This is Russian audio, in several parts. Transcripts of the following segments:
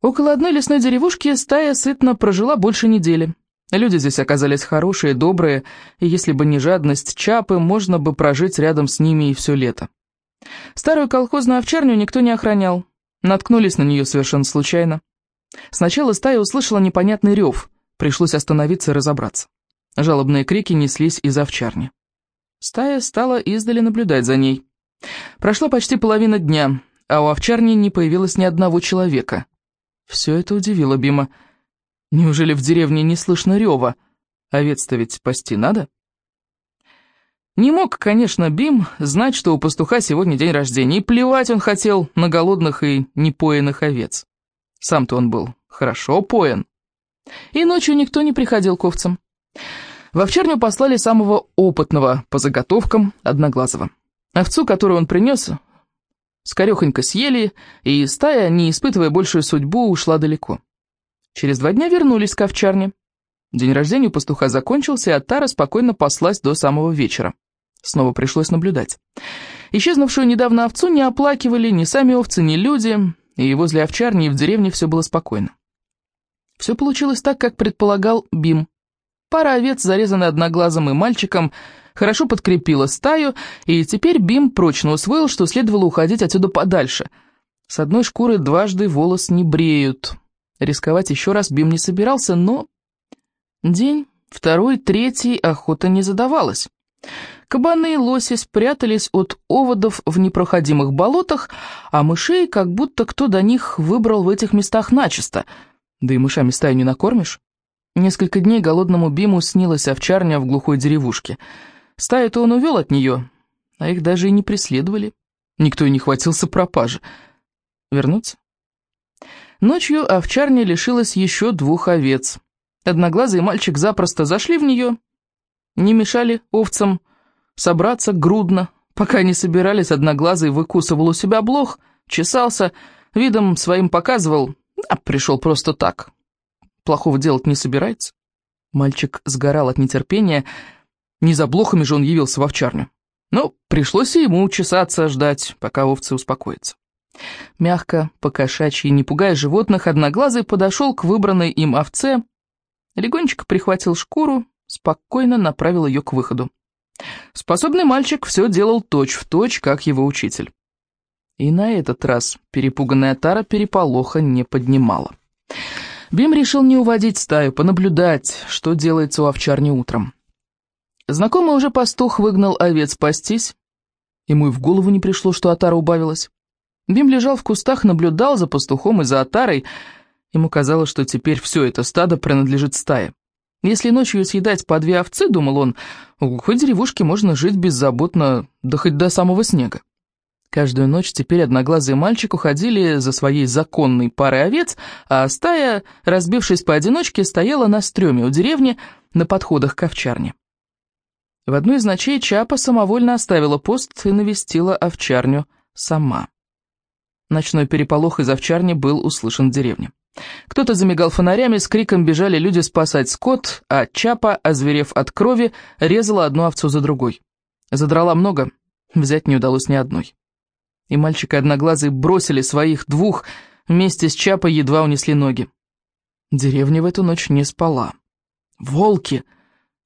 Около одной лесной деревушки стая сытно прожила больше недели. Люди здесь оказались хорошие, добрые, и если бы не жадность Чапы, можно бы прожить рядом с ними и все лето. Старую колхозную овчарню никто не охранял. Наткнулись на нее совершенно случайно. Сначала стая услышала непонятный рев, пришлось остановиться и разобраться. Жалобные крики неслись из овчарни. Стая стала издали наблюдать за ней. Прошла почти половина дня, а у овчарни не появилось ни одного человека. Все это удивило Бима. Неужели в деревне не слышно рева? Овец-то ведь пасти надо? Не мог, конечно, Бим знать, что у пастуха сегодня день рождения, и плевать он хотел на голодных и непоенных овец. Сам-то он был хорошо поен. И ночью никто не приходил к овцам. В овчарню послали самого опытного по заготовкам Одноглазого. Овцу, которую он принес, скорехонько съели, и стая, не испытывая большую судьбу, ушла далеко. Через два дня вернулись к овчарне. День рождения у пастуха закончился, и Аттара спокойно паслась до самого вечера. Снова пришлось наблюдать. Исчезнувшую недавно овцу не оплакивали ни сами овцы, ни люди, и возле овчарни и в деревне все было спокойно. Все получилось так, как предполагал Бим. Пара овец, зарезанная одноглазым и мальчиком, хорошо подкрепила стаю, и теперь Бим прочно усвоил, что следовало уходить отсюда подальше. С одной шкуры дважды волос не бреют. Рисковать еще раз Бим не собирался, но... День, второй, третий охота не задавалась. Кабаны и лоси спрятались от оводов в непроходимых болотах, а мышей как будто кто до них выбрал в этих местах начисто. Да и мышами стаю не накормишь. Несколько дней голодному Биму снилась овчарня в глухой деревушке. Стаю-то он увел от нее, а их даже и не преследовали. Никто и не хватился пропажи. Вернуться? Ночью овчарня лишилась еще двух овец. Одноглазый мальчик запросто зашли в нее, не мешали овцам собраться грудно. Пока они собирались, Одноглазый выкусывал у себя блох, чесался, видом своим показывал, а пришел просто так. Плохого делать не собирается. Мальчик сгорал от нетерпения, не за блохами же он явился в овчарню. Но пришлось и ему чесаться, ждать, пока овцы успокоятся. Мягко, покошачьи, не пугая животных, Одноглазый подошел к выбранной им овце, легонечко прихватил шкуру, спокойно направил ее к выходу. Способный мальчик все делал точь-в-точь, точь, как его учитель. И на этот раз перепуганная Тара переполоха не поднимала. Бим решил не уводить стаю, понаблюдать, что делается у овчарни утром. Знакомый уже пастух выгнал овец пастись. Ему и в голову не пришло, что Атара убавилась. Бим лежал в кустах, наблюдал за пастухом и за Атарой. Ему казалось, что теперь все это стадо принадлежит стае. Если ночью съедать по две овцы, думал он, в глухой деревушке можно жить беззаботно, да хоть до самого снега. Каждую ночь теперь одноглазый мальчик уходили за своей законной парой овец, а стая, разбившись поодиночке, стояла на стреме у деревни на подходах к овчарне. В одну из ночей Чапа самовольно оставила пост и навестила овчарню сама. Ночной переполох из овчарни был услышан в деревне. Кто-то замигал фонарями, с криком бежали люди спасать скот, а Чапа, озверев от крови, резала одну овцу за другой. Задрала много, взять не удалось ни одной. И мальчик и одноглазый бросили своих двух, вместе с Чапой едва унесли ноги. Деревня в эту ночь не спала. Волки!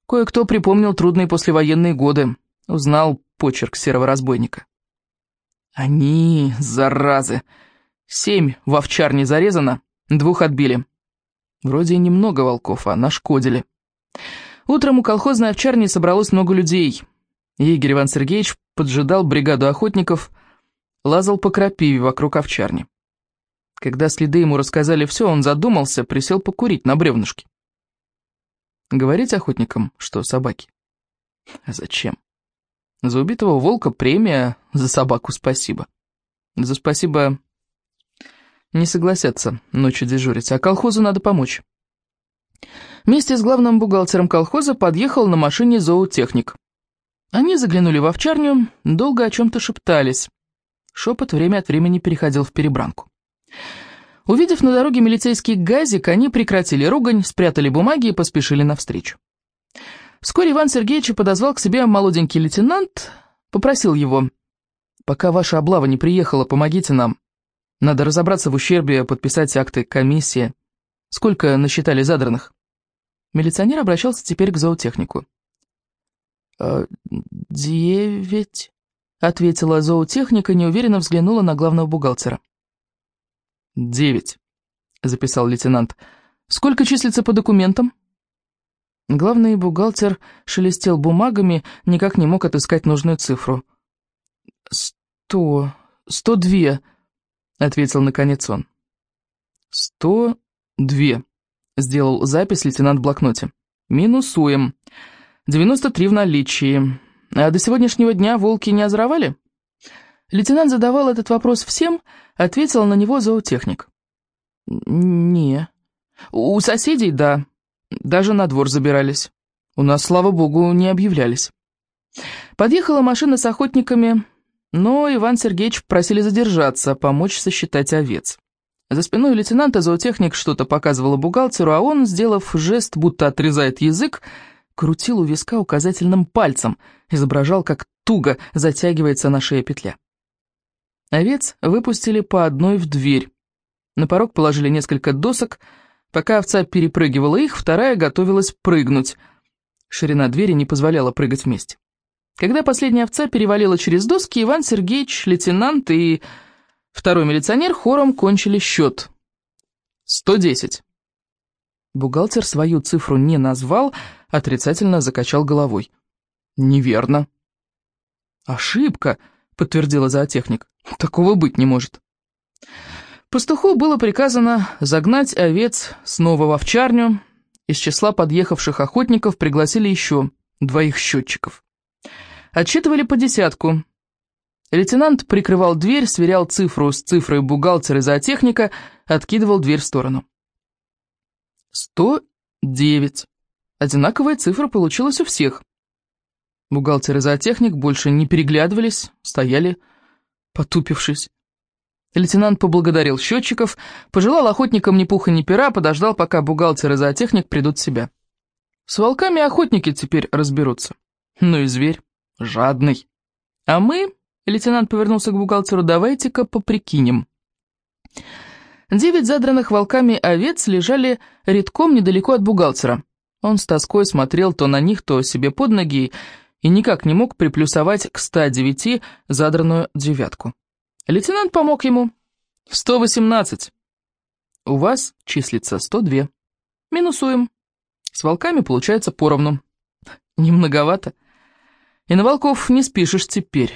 Кое-кто припомнил трудные послевоенные годы, узнал почерк серого разбойника. Они, заразы! Семь в овчарне зарезано, Двух отбили. Вроде и немного волков, а нашкодили. Утром у колхозной овчарни собралось много людей. Егерь Иван Сергеевич поджидал бригаду охотников, лазал по крапиве вокруг овчарни. Когда следы ему рассказали все, он задумался, присел покурить на бревнышке. Говорить охотникам, что собаки? А зачем? За убитого волка премия, за собаку спасибо. За спасибо не согласятся ночью дежурить, а колхозу надо помочь. Вместе с главным бухгалтером колхоза подъехал на машине зоотехник. Они заглянули в овчарню, долго о чем-то шептались. Шепот время от времени переходил в перебранку. Увидев на дороге милицейский газик, они прекратили ругань, спрятали бумаги и поспешили навстречу. Вскоре Иван Сергеевич подозвал к себе молоденький лейтенант, попросил его, «Пока ваша облава не приехала, помогите нам. Надо разобраться в ущербе, подписать акты комиссии. Сколько насчитали задранных?» Милиционер обращался теперь к зоотехнику. «Э, «Девять», — ответила зоотехника, неуверенно взглянула на главного бухгалтера. «Девять», — записал лейтенант. «Сколько числится по документам?» Главный бухгалтер шелестел бумагами, никак не мог отыскать нужную цифру. «Сто... сто две», — ответил наконец он. «Сто две», — сделал запись лейтенант в блокноте. «Минусуем. Девяносто три в наличии. А до сегодняшнего дня волки не озоровали?» Лейтенант задавал этот вопрос всем, ответил на него зоотехник. «Не. У соседей, да. Даже на двор забирались. У нас, слава богу, не объявлялись». Подъехала машина с охотниками, но Иван Сергеевич просили задержаться, помочь сосчитать овец. За спиной лейтенанта зоотехник что-то показывал бухгалтеру, а он, сделав жест, будто отрезает язык, крутил у виска указательным пальцем, изображал, как туго затягивается на шее петля. Овец выпустили по одной в дверь. На порог положили несколько досок. Пока овца перепрыгивала их, вторая готовилась прыгнуть. Ширина двери не позволяла прыгать вместе. Когда последняя овца перевалила через доски, Иван Сергеевич, лейтенант и второй милиционер хором кончили счет. «Сто десять». Бухгалтер свою цифру не назвал, отрицательно закачал головой. «Неверно». «Ошибка», — подтвердила зоотехник. Такого быть не может. Пастуху было приказано загнать овец снова в овчарню. Из числа подъехавших охотников пригласили еще двоих счетчиков. Отчитывали по десятку. Лейтенант прикрывал дверь, сверял цифру с цифрой бухгалтера и зоотехника, откидывал дверь в сторону. «Сто девять». Одинаковая цифра получилась у всех. Бухгалтер и зоотехник больше не переглядывались, стояли потупившись. Лейтенант поблагодарил счетчиков, пожелал охотникам ни пуха ни пера, подождал, пока бухгалтер и зоотехник придут в себя. С волками охотники теперь разберутся. Ну и зверь, жадный. А мы, лейтенант повернулся к бухгалтеру, давайте-ка поприкинем. Девять задранных волками овец лежали редком недалеко от бухгалтера. Он с тоской смотрел то на них, то себе под ноги, и никак не мог приплюсовать к 109 задранную девятку. Лейтенант помог ему. «118. У вас числится 102. Минусуем. С волками получается поровну. Немноговато. И на волков не спишешь теперь.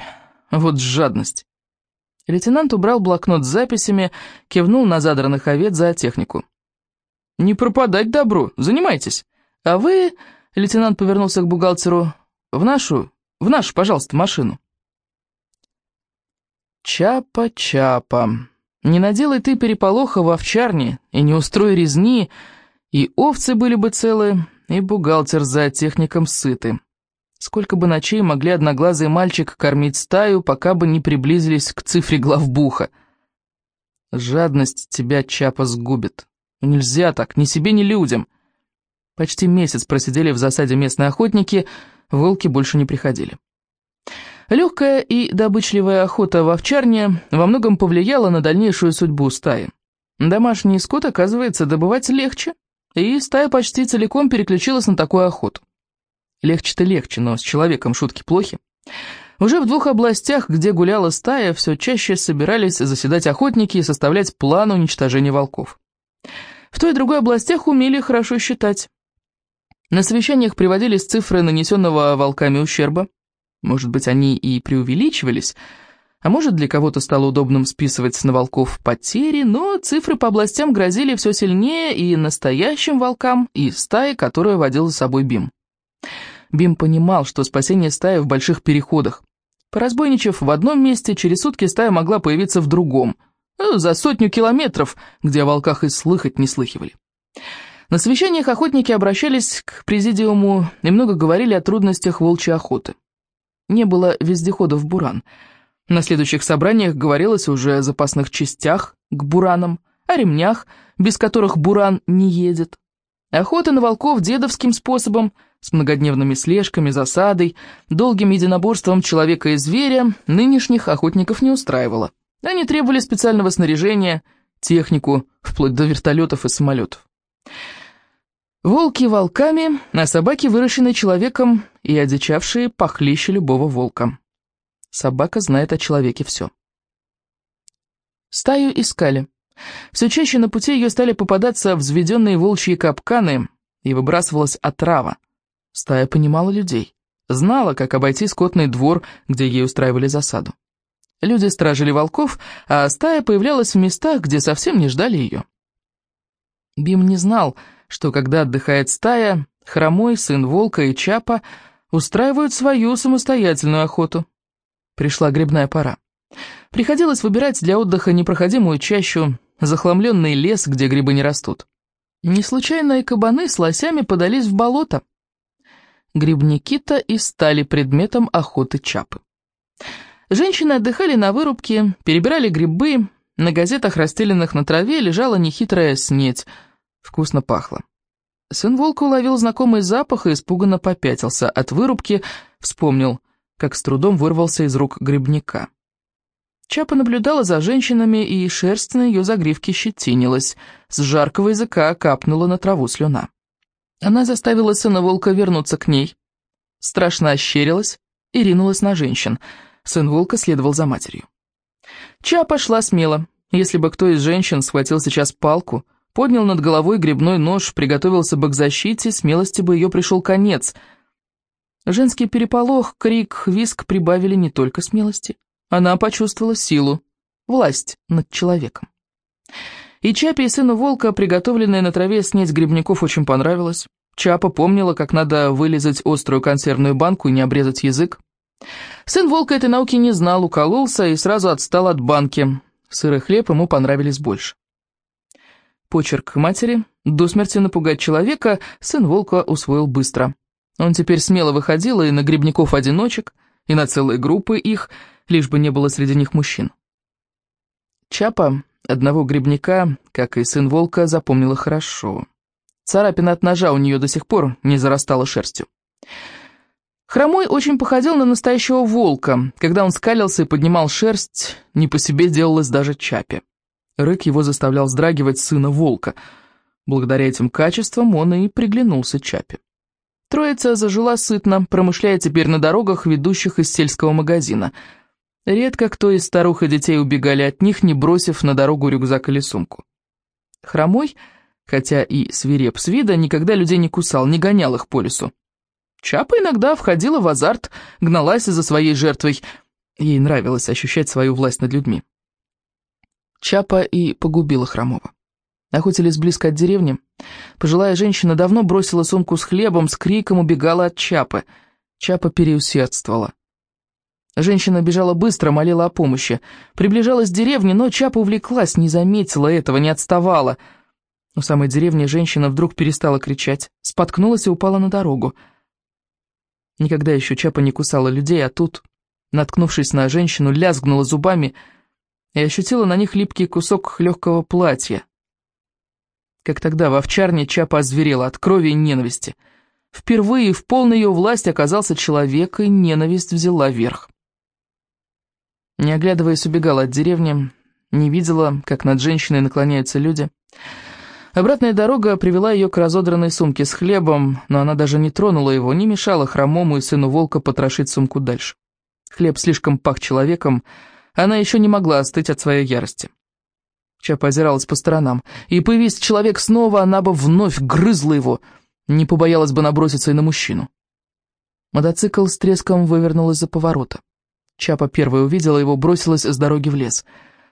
Вот жадность». Лейтенант убрал блокнот с записями, кивнул на задранных овец за технику. «Не пропадать добру, занимайтесь. А вы...» — лейтенант повернулся к бухгалтеру. В нашу, в нашу, пожалуйста, машину. Чапа-чапа. Не наделай ты переполоха в овчарне и не устрой резни, и овцы были бы целы, и бухгалтер за техником сыты. Сколько бы ночей могли одноглазый мальчик кормить стаю, пока бы не приблизились к цифре главбуха. Жадность тебя, Чапа, сгубит. Нельзя так, ни себе, ни людям. Почти месяц просидели в засаде местные охотники — волки больше не приходили. Легкая и добычливая охота в овчарне во многом повлияла на дальнейшую судьбу стаи. Домашний скот, оказывается, добывать легче, и стая почти целиком переключилась на такую охоту. Легче-то легче, но с человеком шутки плохи. Уже в двух областях, где гуляла стая, все чаще собирались заседать охотники и составлять план уничтожения волков. В той и другой областях умели хорошо считать. На совещаниях приводились цифры нанесенного волками ущерба. Может быть, они и преувеличивались, а может, для кого-то стало удобным списывать на волков потери, но цифры по областям грозили все сильнее и настоящим волкам, и стае, которая водила за собой Бим. Бим понимал, что спасение стаи в больших переходах. Поразбойничав в одном месте, через сутки стая могла появиться в другом, э, за сотню километров, где о волках и слыхать не слыхивали. На совещаниях охотники обращались к президиуму и много говорили о трудностях волчьей охоты. Не было вездеходов «Буран». На следующих собраниях говорилось уже о запасных частях к «Буранам», о ремнях, без которых «Буран» не едет. Охота на волков дедовским способом, с многодневными слежками, засадой, долгим единоборством человека и зверя, нынешних охотников не устраивала. Они требовали специального снаряжения, технику, вплоть до вертолетов и самолетов. Волки волками, а собаки, выращенные человеком и одичавшие, похлеще любого волка. Собака знает о человеке все. Стаю искали. Все чаще на пути ее стали попадаться взведенные волчьи капканы, и выбрасывалась отрава. Стая понимала людей, знала, как обойти скотный двор, где ей устраивали засаду. Люди стражили волков, а стая появлялась в местах, где совсем не ждали ее. Бим не знал, что когда отдыхает стая, Хромой, сын волка и Чапа устраивают свою самостоятельную охоту. Пришла грибная пора. Приходилось выбирать для отдыха непроходимую чащу, захламленный лес, где грибы не растут. Не случайно и кабаны с лосями подались в болото. Грибники-то и стали предметом охоты Чапы. Женщины отдыхали на вырубке, перебирали грибы, на газетах, расстеленных на траве, лежала нехитрая снеть. Вкусно пахло. Сын волка уловил знакомый запах и испуганно попятился. От вырубки вспомнил, как с трудом вырвался из рук грибника. Чапа наблюдала за женщинами, и шерсть на ее загривке щетинилась. С жаркого языка капнула на траву слюна. Она заставила сына волка вернуться к ней. Страшно ощерилась и ринулась на женщин — Сын волка следовал за матерью. Ча пошла смело. Если бы кто из женщин схватил сейчас палку, поднял над головой грибной нож, приготовился бы к защите, смелости бы ее пришел конец. Женский переполох, крик, виск прибавили не только смелости. Она почувствовала силу, власть над человеком. И Чапе и сыну волка, приготовленная на траве снять грибников, очень понравилось. Чапа помнила, как надо вылезать острую консервную банку и не обрезать язык. Сын волка этой науки не знал, укололся и сразу отстал от банки. Сыр и хлеб ему понравились больше. Почерк матери, до смерти напугать человека, сын волка усвоил быстро. Он теперь смело выходил и на грибников-одиночек, и на целые группы их, лишь бы не было среди них мужчин. Чапа одного грибника, как и сын волка, запомнила хорошо. Царапина от ножа у нее до сих пор не зарастала шерстью. Хромой очень походил на настоящего волка. Когда он скалился и поднимал шерсть, не по себе делалось даже чапе. Рык его заставлял вздрагивать сына волка. Благодаря этим качествам он и приглянулся чапе. Троица зажила сытно, промышляя теперь на дорогах, ведущих из сельского магазина. Редко кто из старух и детей убегали от них, не бросив на дорогу рюкзак или сумку. Хромой, хотя и свиреп с вида, никогда людей не кусал, не гонял их по лесу. Чапа иногда входила в азарт, гналась за своей жертвой. Ей нравилось ощущать свою власть над людьми. Чапа и погубила Хромова. Охотились близко от деревни. Пожилая женщина давно бросила сумку с хлебом, с криком убегала от Чапы. Чапа переусердствовала. Женщина бежала быстро, молила о помощи. Приближалась к деревне, но Чапа увлеклась, не заметила этого, не отставала. У самой деревни женщина вдруг перестала кричать, споткнулась и упала на дорогу. Никогда еще Чапа не кусала людей, а тут, наткнувшись на женщину, лязгнула зубами и ощутила на них липкий кусок легкого платья. Как тогда в овчарне Чапа озверела от крови и ненависти. Впервые в полной ее власти оказался человек, и ненависть взяла верх. Не оглядываясь, убегала от деревни, не видела, как над женщиной наклоняются люди — Обратная дорога привела ее к разодранной сумке с хлебом, но она даже не тронула его, не мешала хромому и сыну волка потрошить сумку дальше. Хлеб слишком пах человеком, она еще не могла остыть от своей ярости. Чапа озиралась по сторонам, и появись человек снова, она бы вновь грызла его, не побоялась бы наброситься и на мужчину. Мотоцикл с треском вывернул из-за поворота. Чапа первая увидела его, бросилась с дороги в лес.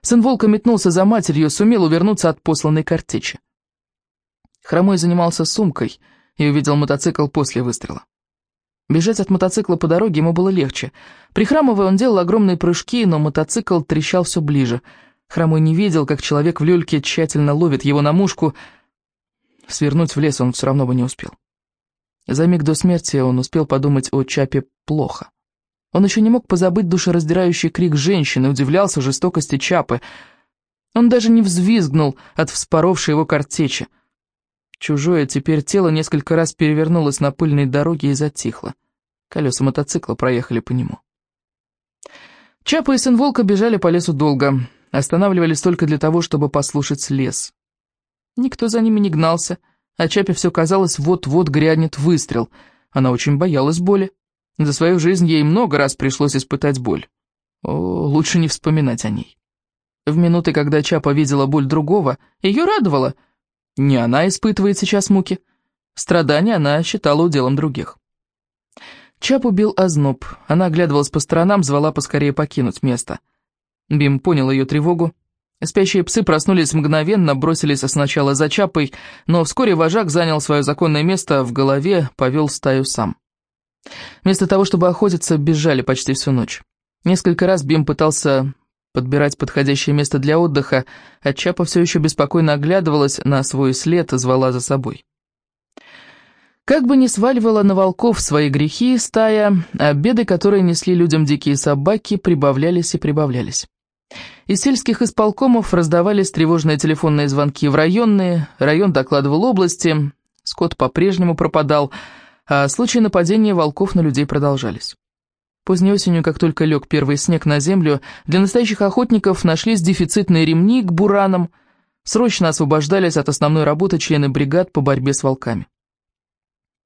Сын волка метнулся за матерью, сумел увернуться от посланной картечи. Хромой занимался сумкой и увидел мотоцикл после выстрела. Бежать от мотоцикла по дороге ему было легче. Прихрамывая, он делал огромные прыжки, но мотоцикл трещал все ближе. Хромой не видел, как человек в люльке тщательно ловит его на мушку. Свернуть в лес он все равно бы не успел. За миг до смерти он успел подумать о Чапе плохо. Он еще не мог позабыть душераздирающий крик женщины, удивлялся жестокости Чапы. Он даже не взвизгнул от вспоровшей его картечи. Чужое теперь тело несколько раз перевернулось на пыльной дороге и затихло. Колеса мотоцикла проехали по нему. Чапа и сын волка бежали по лесу долго, останавливались только для того, чтобы послушать лес. Никто за ними не гнался, а Чапе все казалось, вот-вот грянет выстрел. Она очень боялась боли. За свою жизнь ей много раз пришлось испытать боль. О, лучше не вспоминать о ней. В минуты, когда Чапа видела боль другого, ее радовало. Не она испытывает сейчас муки. Страдания она считала уделом других. Чапу бил озноб. Она оглядывалась по сторонам, звала поскорее покинуть место. Бим понял ее тревогу. Спящие псы проснулись мгновенно, бросились сначала за Чапой, но вскоре вожак занял свое законное место в голове, повел стаю сам. Вместо того, чтобы охотиться, бежали почти всю ночь. Несколько раз Бим пытался подбирать подходящее место для отдыха, а Чапа все еще беспокойно оглядывалась на свой след и звала за собой. Как бы ни сваливала на волков свои грехи стая, а беды, которые несли людям дикие собаки, прибавлялись и прибавлялись. Из сельских исполкомов раздавались тревожные телефонные звонки в районные, район докладывал области, скот по-прежнему пропадал, а случаи нападения волков на людей продолжались. Поздней осенью, как только лег первый снег на землю, для настоящих охотников нашлись дефицитные ремни к буранам, срочно освобождались от основной работы члены бригад по борьбе с волками.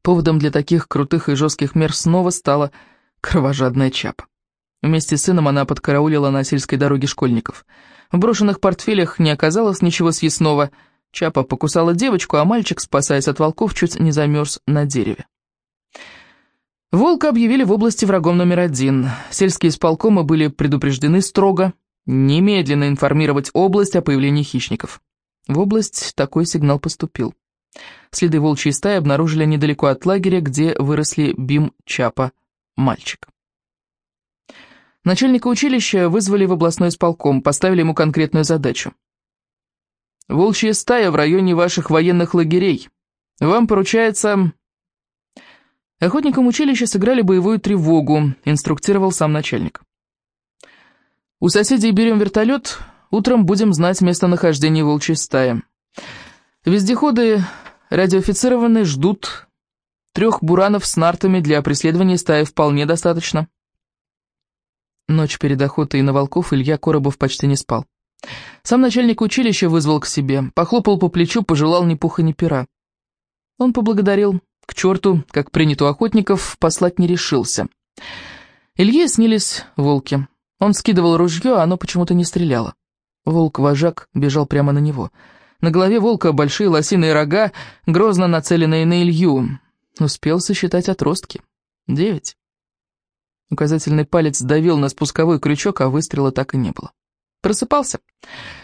Поводом для таких крутых и жестких мер снова стала кровожадная чапа. Вместе с сыном она подкараулила на сельской дороге школьников. В брошенных портфелях не оказалось ничего съестного. Чапа покусала девочку, а мальчик, спасаясь от волков, чуть не замерз на дереве. Волка объявили в области врагом номер один. Сельские исполкомы были предупреждены строго, немедленно информировать область о появлении хищников. В область такой сигнал поступил. Следы волчьей стаи обнаружили недалеко от лагеря, где выросли Бим Чапа, мальчик. Начальника училища вызвали в областной исполком, поставили ему конкретную задачу. «Волчья стая в районе ваших военных лагерей. Вам поручается...» Охотникам училища сыграли боевую тревогу, инструктировал сам начальник. «У соседей берем вертолет, утром будем знать местонахождение волчьей стаи. Вездеходы радиоофицированные ждут. Трех буранов с нартами для преследования стаи вполне достаточно. Ночь перед охотой на волков Илья Коробов почти не спал. Сам начальник училища вызвал к себе, похлопал по плечу, пожелал ни пуха ни пера. Он поблагодарил. К черту, как принято у охотников, послать не решился. Илье снились волки. Он скидывал ружье, а оно почему-то не стреляло. Волк-вожак бежал прямо на него — на голове волка большие лосиные рога, грозно нацеленные на Илью. Успел сосчитать отростки. Девять. Указательный палец давил на спусковой крючок, а выстрела так и не было. Просыпался.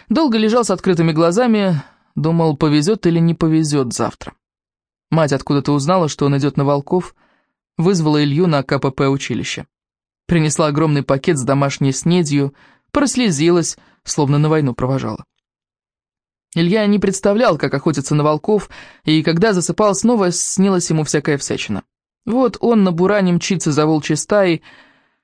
Долго лежал с открытыми глазами, думал, повезет или не повезет завтра. Мать откуда-то узнала, что он идет на волков, вызвала Илью на КПП училище. Принесла огромный пакет с домашней снедью, прослезилась, словно на войну провожала. Илья не представлял, как охотиться на волков, и когда засыпал снова, снилась ему всякая всячина. Вот он на буране мчится за волчьей стаей,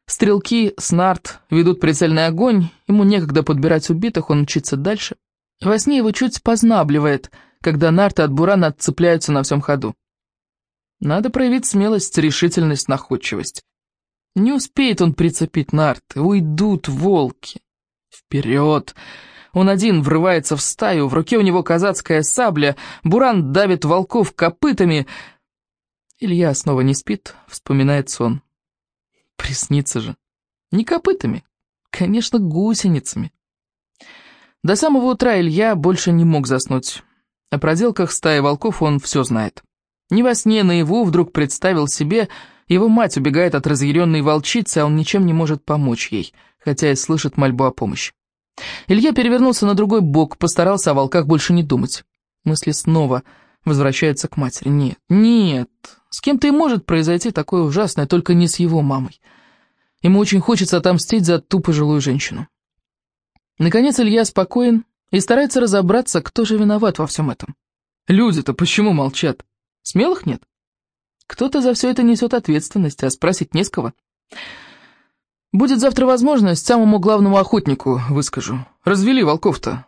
стрелки с нарт ведут прицельный огонь, ему некогда подбирать убитых, он мчится дальше. Во сне его чуть познабливает, когда нарты от бурана отцепляются на всем ходу. Надо проявить смелость, решительность, находчивость. Не успеет он прицепить нарты, уйдут волки. Вперед! Он один врывается в стаю, в руке у него казацкая сабля, Буран давит волков копытами. Илья снова не спит, вспоминает сон. Приснится же. Не копытами, конечно, гусеницами. До самого утра Илья больше не мог заснуть. О проделках стаи волков он все знает. Не во сне, наяву вдруг представил себе, его мать убегает от разъяренной волчицы, а он ничем не может помочь ей, хотя и слышит мольбу о помощи. Илья перевернулся на другой бок, постарался о волках больше не думать. Мысли снова возвращаются к матери. Нет, нет, с кем-то и может произойти такое ужасное, только не с его мамой. Ему очень хочется отомстить за ту пожилую женщину. Наконец Илья спокоен и старается разобраться, кто же виноват во всем этом. Люди-то почему молчат? Смелых нет? Кто-то за все это несет ответственность, а спросить не с кого. Будет завтра возможность, самому главному охотнику выскажу. Развели волков-то.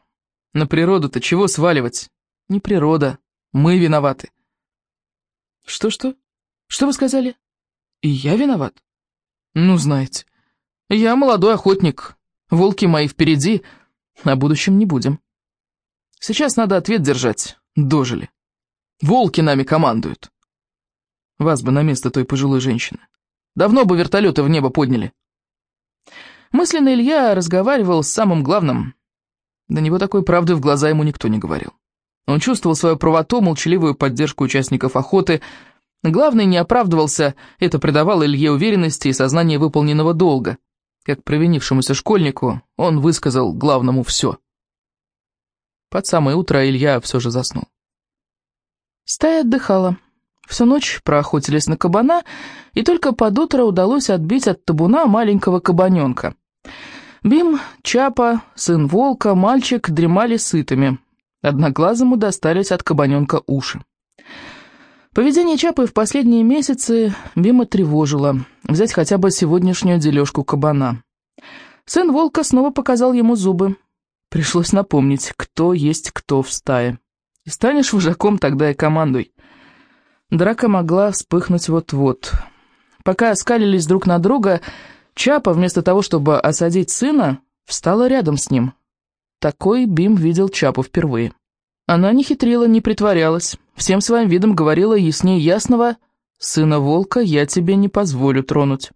На природу-то чего сваливать? Не природа, мы виноваты. Что-что? Что вы сказали? И я виноват? Ну, знаете. Я молодой охотник, волки мои впереди, о будущем не будем. Сейчас надо ответ держать, дожили. Волки нами командуют. Вас бы на место той пожилой женщины. Давно бы вертолеты в небо подняли. Мысленно Илья разговаривал с самым главным. До него такой правды в глаза ему никто не говорил. Он чувствовал свою правоту, молчаливую поддержку участников охоты. Главный не оправдывался, это придавало Илье уверенности и сознание выполненного долга. Как провинившемуся школьнику, он высказал главному все. Под самое утро Илья все же заснул. Стая отдыхала. Всю ночь проохотились на кабана, и только под утро удалось отбить от табуна маленького кабаненка. Бим, Чапа, сын волка, мальчик дремали сытыми. Одноглазому достались от кабаненка уши. Поведение Чапы в последние месяцы Бима тревожило. Взять хотя бы сегодняшнюю дележку кабана. Сын волка снова показал ему зубы. Пришлось напомнить, кто есть кто в стае. Станешь вожаком, тогда и командуй. Драка могла вспыхнуть вот-вот. Пока оскалились друг на друга, Чапа, вместо того, чтобы осадить сына, встала рядом с ним. Такой Бим видел Чапу впервые. Она не хитрила, не притворялась, всем своим видом говорила яснее ясного «Сына волка я тебе не позволю тронуть».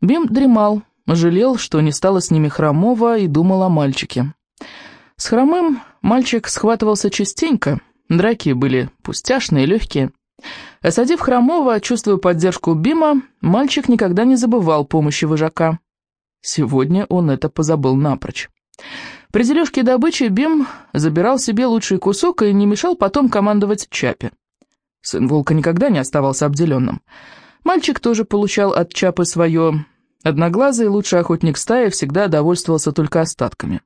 Бим дремал, жалел, что не стало с ними хромого и думал о мальчике. С хромым мальчик схватывался частенько, драки были пустяшные, легкие. Осадив Хромова, чувствуя поддержку Бима, мальчик никогда не забывал помощи вожака. Сегодня он это позабыл напрочь. При дележке добычи Бим забирал себе лучший кусок и не мешал потом командовать Чапе. Сын волка никогда не оставался обделенным. Мальчик тоже получал от Чапы свое. Одноглазый лучший охотник стаи всегда довольствовался только остатками.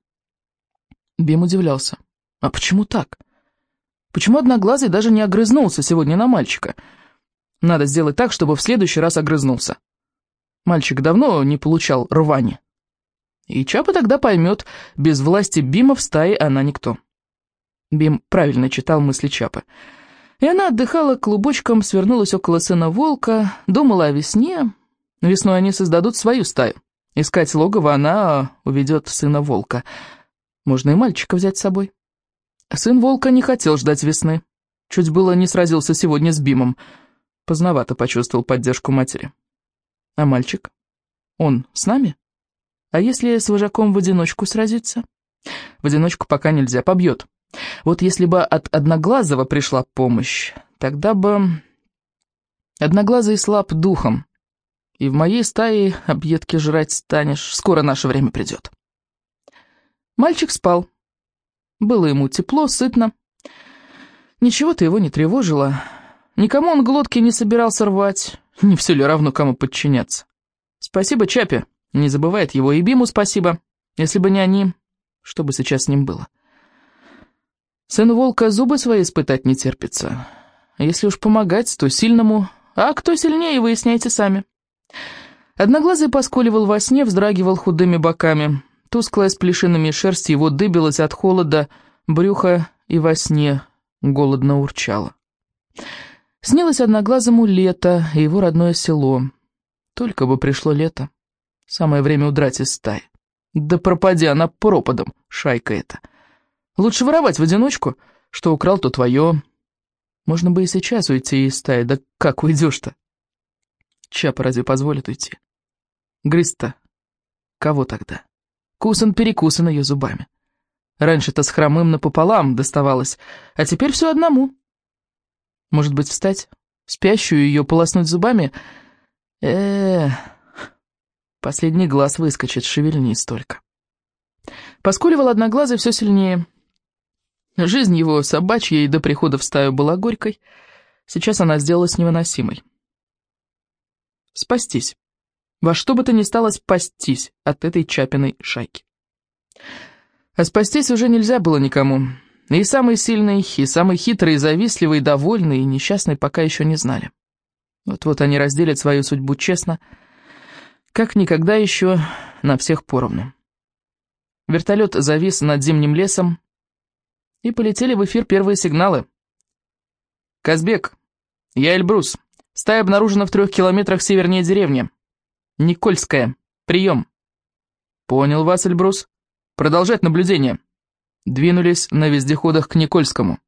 Бим удивлялся. А почему так? Почему Одноглазый даже не огрызнулся сегодня на мальчика? Надо сделать так, чтобы в следующий раз огрызнулся. Мальчик давно не получал рвани. И Чапа тогда поймет, без власти Бима в стае она никто. Бим правильно читал мысли Чапы. И она отдыхала клубочком, свернулась около сына волка, думала о весне. Весной они создадут свою стаю. Искать логово она уведет сына волка. Можно и мальчика взять с собой. Сын волка не хотел ждать весны. Чуть было не сразился сегодня с Бимом. Поздновато почувствовал поддержку матери. А мальчик? Он с нами? А если с вожаком в одиночку сразиться? В одиночку пока нельзя, побьет. Вот если бы от Одноглазого пришла помощь, тогда бы... Одноглазый слаб духом. И в моей стае объедки жрать станешь, скоро наше время придет. Мальчик спал. Было ему тепло, сытно. Ничего-то его не тревожило. Никому он глотки не собирался рвать. Не все ли равно, кому подчиняться. Спасибо Чапе. Не забывает его и Биму спасибо. Если бы не они, что бы сейчас с ним было? Сын волка зубы свои испытать не терпится. Если уж помогать, то сильному. А кто сильнее, выясняйте сами. Одноглазый поскуливал во сне, вздрагивал худыми боками. Тусклая с плешинами шерсть его дыбилась от холода, брюхо и во сне голодно урчало. Снилось одноглазому лето и его родное село. Только бы пришло лето. Самое время удрать из стаи. Да пропади она пропадом, шайка эта. Лучше воровать в одиночку, что украл, то твое. Можно бы и сейчас уйти из стаи, да как уйдешь-то? Чапа разве позволит уйти? Грызть-то кого тогда? Кусан-перекусан ее зубами. Раньше-то с хромым напополам доставалось, а теперь все одному. Может быть, встать, спящую ее полоснуть зубами? э, -э Последний глаз выскочит, шевельнись только. Поскуливал одноглазый все сильнее. Жизнь его собачья и до прихода в стаю была горькой. Сейчас она сделалась невыносимой. Спастись. Во что бы то ни стало спастись от этой Чапиной шайки. А спастись уже нельзя было никому. И самый сильный, и самый хитрый, и завистливый, и довольный, и несчастный пока еще не знали. Вот-вот они разделят свою судьбу честно, как никогда еще на всех поровну. Вертолет завис над зимним лесом, и полетели в эфир первые сигналы. «Казбек, я Эльбрус. Стая обнаружена в трех километрах севернее деревни. Никольская. Прием!» «Понял вас, Эльбрус. Продолжать наблюдение». Двинулись на вездеходах к Никольскому.